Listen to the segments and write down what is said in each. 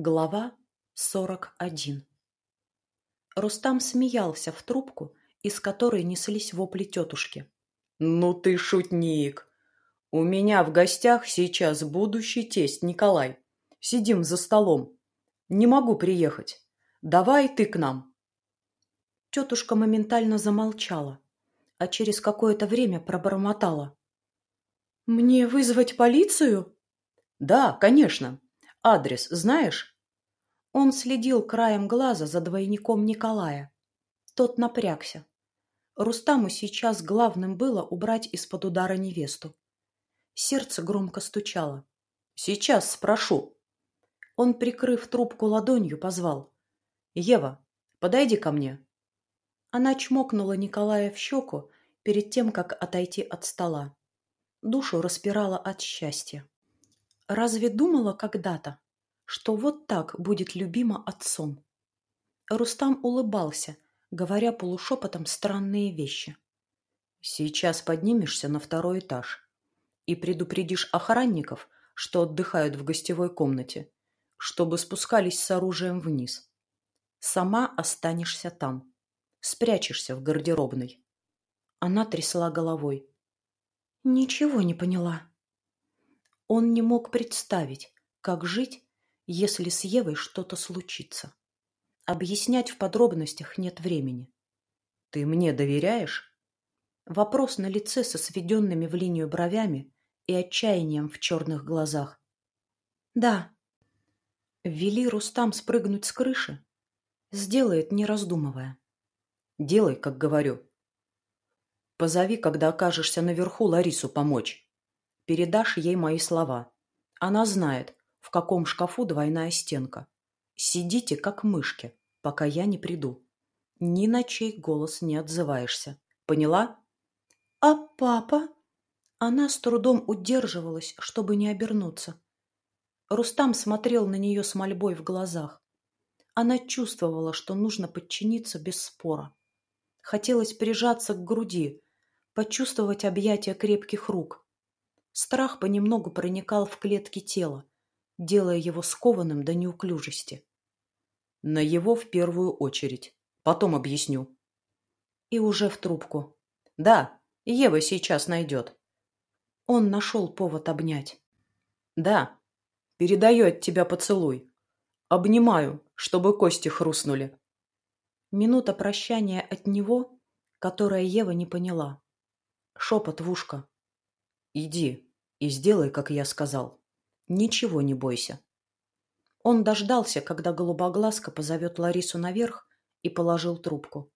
Глава 41 Рустам смеялся в трубку, из которой неслись вопли тетушки. «Ну ты шутник! У меня в гостях сейчас будущий тесть Николай. Сидим за столом. Не могу приехать. Давай ты к нам». Тетушка моментально замолчала, а через какое-то время пробормотала. «Мне вызвать полицию?» «Да, конечно. Адрес знаешь?» Он следил краем глаза за двойником Николая. Тот напрягся. Рустаму сейчас главным было убрать из-под удара невесту. Сердце громко стучало. «Сейчас спрошу». Он, прикрыв трубку ладонью, позвал. «Ева, подойди ко мне». Она чмокнула Николая в щеку перед тем, как отойти от стола. Душу распирала от счастья. Разве думала когда-то, что вот так будет любима отцом? Рустам улыбался, говоря полушепотом странные вещи. «Сейчас поднимешься на второй этаж и предупредишь охранников, что отдыхают в гостевой комнате, чтобы спускались с оружием вниз. Сама останешься там, спрячешься в гардеробной». Она трясла головой. «Ничего не поняла». Он не мог представить, как жить, если с Евой что-то случится. Объяснять в подробностях нет времени. «Ты мне доверяешь?» Вопрос на лице со сведенными в линию бровями и отчаянием в черных глазах. «Да». Вели Рустам спрыгнуть с крыши. Сделает, не раздумывая. «Делай, как говорю. Позови, когда окажешься наверху, Ларису помочь. Передашь ей мои слова. Она знает, в каком шкафу двойная стенка. Сидите, как мышки, пока я не приду. Ни на чей голос не отзываешься. Поняла? А папа? Она с трудом удерживалась, чтобы не обернуться. Рустам смотрел на нее с мольбой в глазах. Она чувствовала, что нужно подчиниться без спора. Хотелось прижаться к груди, почувствовать объятия крепких рук. Страх понемногу проникал в клетки тела, делая его скованным до неуклюжести. На его в первую очередь. Потом объясню. И уже в трубку. Да, Ева сейчас найдет. Он нашел повод обнять. Да, передаю от тебя поцелуй. Обнимаю, чтобы кости хрустнули. Минута прощания от него, которое Ева не поняла. Шепот в ушко. Иди, и сделай, как я сказал. Ничего не бойся. Он дождался, когда голубоглазка позовет Ларису наверх, и положил трубку.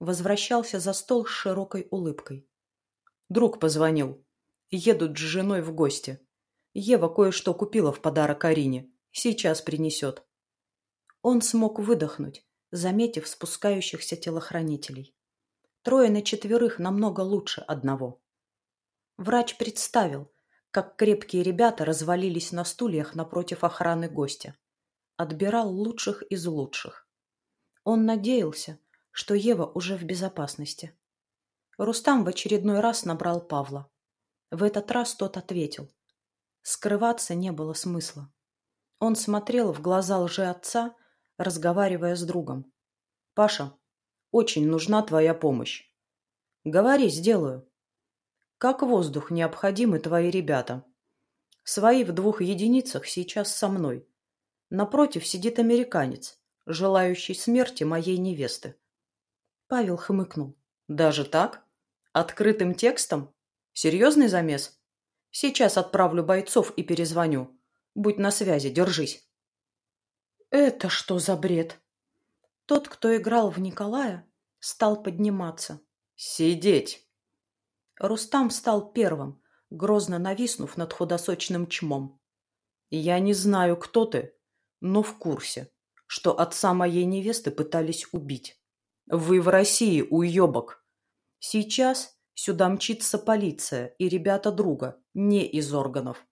Возвращался за стол с широкой улыбкой. Друг позвонил. Едут с женой в гости. Ева кое-что купила в подарок Арине. Сейчас принесет. Он смог выдохнуть, заметив спускающихся телохранителей. Трое на четверых намного лучше одного. Врач представил, как крепкие ребята развалились на стульях напротив охраны гостя. Отбирал лучших из лучших. Он надеялся, что Ева уже в безопасности. Рустам в очередной раз набрал Павла. В этот раз тот ответил. Скрываться не было смысла. Он смотрел в глаза лжеотца, разговаривая с другом. «Паша, очень нужна твоя помощь. Говори, сделаю. Как воздух необходимы твои ребята. Свои в двух единицах сейчас со мной. Напротив сидит американец, желающий смерти моей невесты. Павел хмыкнул. Даже так? Открытым текстом? Серьезный замес? Сейчас отправлю бойцов и перезвоню. Будь на связи, держись. Это что за бред? Тот, кто играл в Николая, стал подниматься. Сидеть! Рустам встал первым, грозно нависнув над худосочным чмом. «Я не знаю, кто ты, но в курсе, что отца моей невесты пытались убить. Вы в России, уебок. Сейчас сюда мчится полиция и ребята друга, не из органов.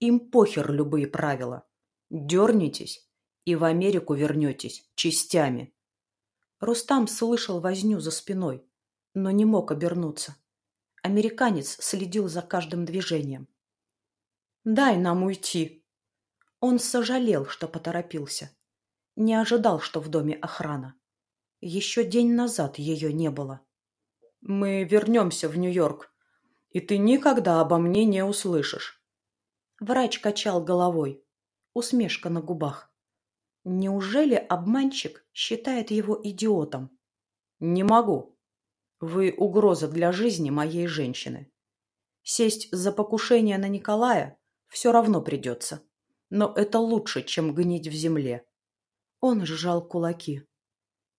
Им похер любые правила. Дернитесь и в Америку вернетесь частями». Рустам слышал возню за спиной, но не мог обернуться. Американец следил за каждым движением. «Дай нам уйти!» Он сожалел, что поторопился. Не ожидал, что в доме охрана. Еще день назад ее не было. «Мы вернемся в Нью-Йорк, и ты никогда обо мне не услышишь». Врач качал головой. Усмешка на губах. Неужели обманщик считает его идиотом? «Не могу. Вы угроза для жизни моей женщины. Сесть за покушение на Николая все равно придется. Но это лучше, чем гнить в земле». Он сжал кулаки.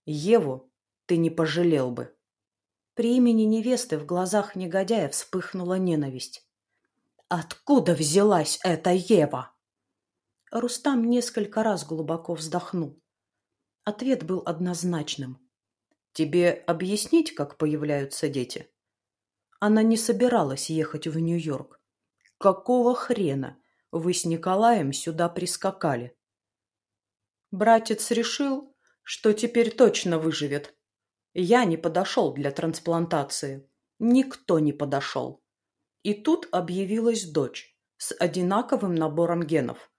Еву ты не пожалел бы. При имени невесты в глазах негодяя вспыхнула ненависть. Откуда взялась эта Ева? Рустам несколько раз глубоко вздохнул. Ответ был однозначным. Тебе объяснить, как появляются дети? Она не собиралась ехать в Нью-Йорк. Какого хрена вы с Николаем сюда прискакали? Братец решил, что теперь точно выживет. Я не подошел для трансплантации. Никто не подошел. И тут объявилась дочь с одинаковым набором генов.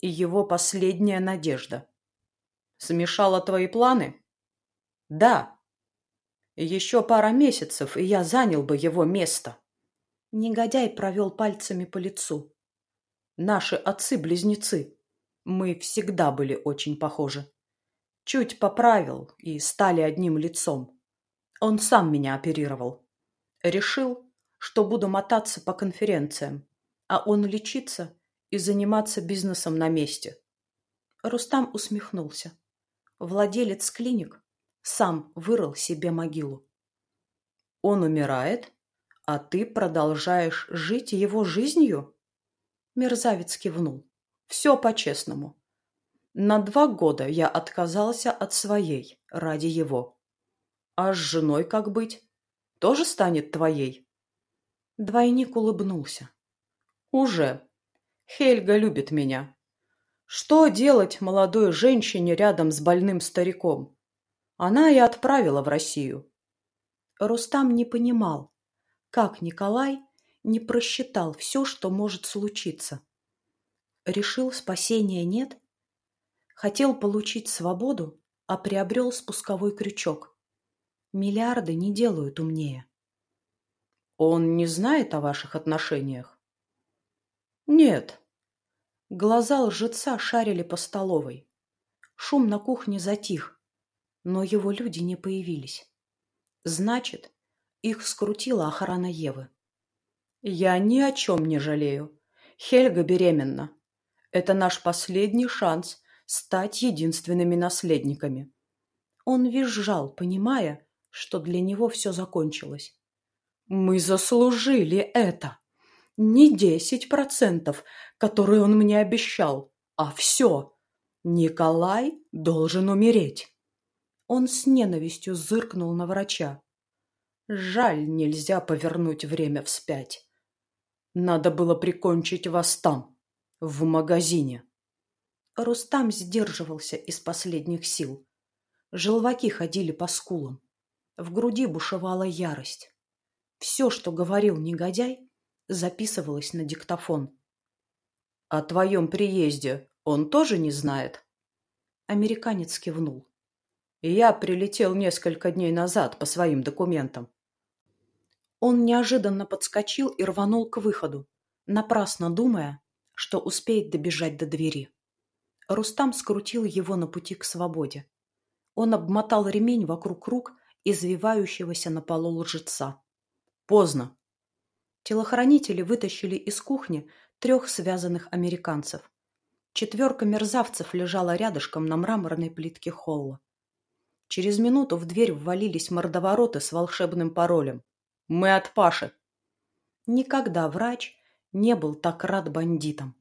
И его последняя надежда. Смешала твои планы? Да. Еще пара месяцев, и я занял бы его место. Негодяй провел пальцами по лицу. Наши отцы-близнецы. Мы всегда были очень похожи. Чуть поправил и стали одним лицом. Он сам меня оперировал. Решил, что буду мотаться по конференциям, а он лечиться и заниматься бизнесом на месте. Рустам усмехнулся. Владелец клиник сам вырыл себе могилу. Он умирает, а ты продолжаешь жить его жизнью? Мерзавец кивнул. Все по-честному. На два года я отказался от своей ради его. А с женой как быть? Тоже станет твоей? Двойник улыбнулся. Уже. Хельга любит меня. Что делать молодой женщине рядом с больным стариком? Она и отправила в Россию. Рустам не понимал, как Николай не просчитал все, что может случиться. Решил, спасения нет, Хотел получить свободу, а приобрел спусковой крючок. Миллиарды не делают умнее. Он не знает о ваших отношениях? Нет. Глаза лжеца шарили по столовой. Шум на кухне затих, но его люди не появились. Значит, их скрутила охрана Евы. Я ни о чем не жалею. Хельга беременна. Это наш последний шанс стать единственными наследниками. Он визжал, понимая, что для него все закончилось. «Мы заслужили это! Не десять процентов, которые он мне обещал, а все! Николай должен умереть!» Он с ненавистью зыркнул на врача. «Жаль, нельзя повернуть время вспять. Надо было прикончить вас там, в магазине». Рустам сдерживался из последних сил. Желваки ходили по скулам. В груди бушевала ярость. Все, что говорил негодяй, записывалось на диктофон. «О твоем приезде он тоже не знает?» Американец кивнул. «Я прилетел несколько дней назад по своим документам». Он неожиданно подскочил и рванул к выходу, напрасно думая, что успеет добежать до двери. Рустам скрутил его на пути к свободе. Он обмотал ремень вокруг рук извивающегося на полу лжеца. Поздно. Телохранители вытащили из кухни трех связанных американцев. Четверка мерзавцев лежала рядышком на мраморной плитке холла. Через минуту в дверь ввалились мордовороты с волшебным паролем. «Мы от Паши!» Никогда врач не был так рад бандитам.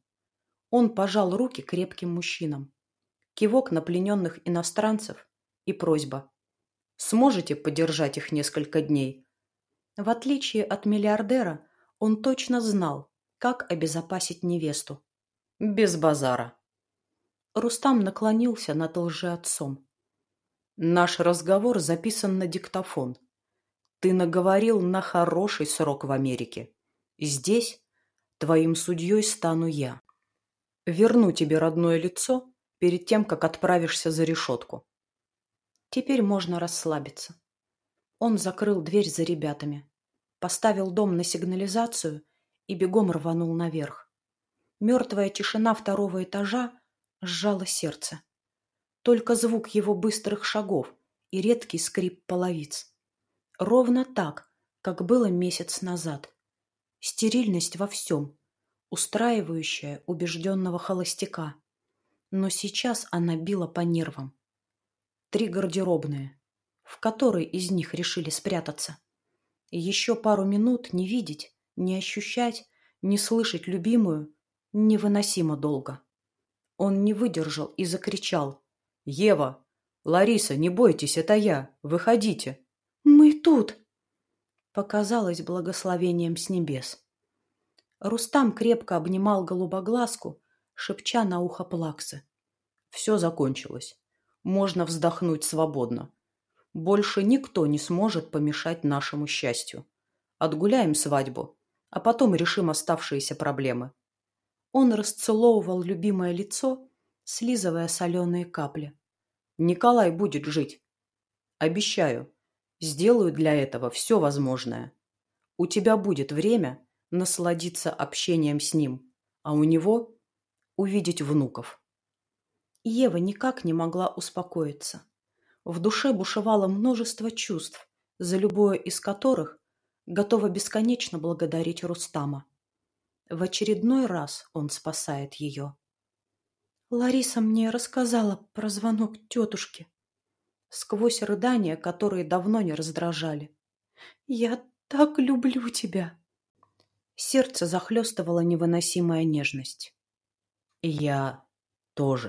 Он пожал руки крепким мужчинам. Кивок на плененных иностранцев и просьба. «Сможете подержать их несколько дней?» В отличие от миллиардера, он точно знал, как обезопасить невесту. «Без базара». Рустам наклонился над лжеотцом. «Наш разговор записан на диктофон. Ты наговорил на хороший срок в Америке. Здесь твоим судьей стану я. Верну тебе родное лицо перед тем, как отправишься за решетку. Теперь можно расслабиться. Он закрыл дверь за ребятами, поставил дом на сигнализацию и бегом рванул наверх. Мертвая тишина второго этажа сжала сердце. Только звук его быстрых шагов и редкий скрип половиц. Ровно так, как было месяц назад. Стерильность во всем, устраивающая убежденного холостяка. Но сейчас она била по нервам. Три гардеробные. В которой из них решили спрятаться? Еще пару минут не видеть, не ощущать, не слышать любимую невыносимо долго. Он не выдержал и закричал. «Ева! Лариса, не бойтесь, это я! Выходите!» «Мы тут!» Показалось благословением с небес. Рустам крепко обнимал голубоглазку, шепча на ухо плаксы. «Все закончилось. Можно вздохнуть свободно. Больше никто не сможет помешать нашему счастью. Отгуляем свадьбу, а потом решим оставшиеся проблемы. Он расцеловывал любимое лицо, слизывая соленые капли. Николай будет жить. Обещаю, сделаю для этого все возможное. У тебя будет время насладиться общением с ним, а у него увидеть внуков. Ева никак не могла успокоиться. В душе бушевало множество чувств, за любое из которых готова бесконечно благодарить Рустама. В очередной раз он спасает ее. Лариса мне рассказала про звонок тетушки. Сквозь рыдания, которые давно не раздражали. «Я так люблю тебя!» Сердце захлестывала невыносимая нежность. «Я тоже».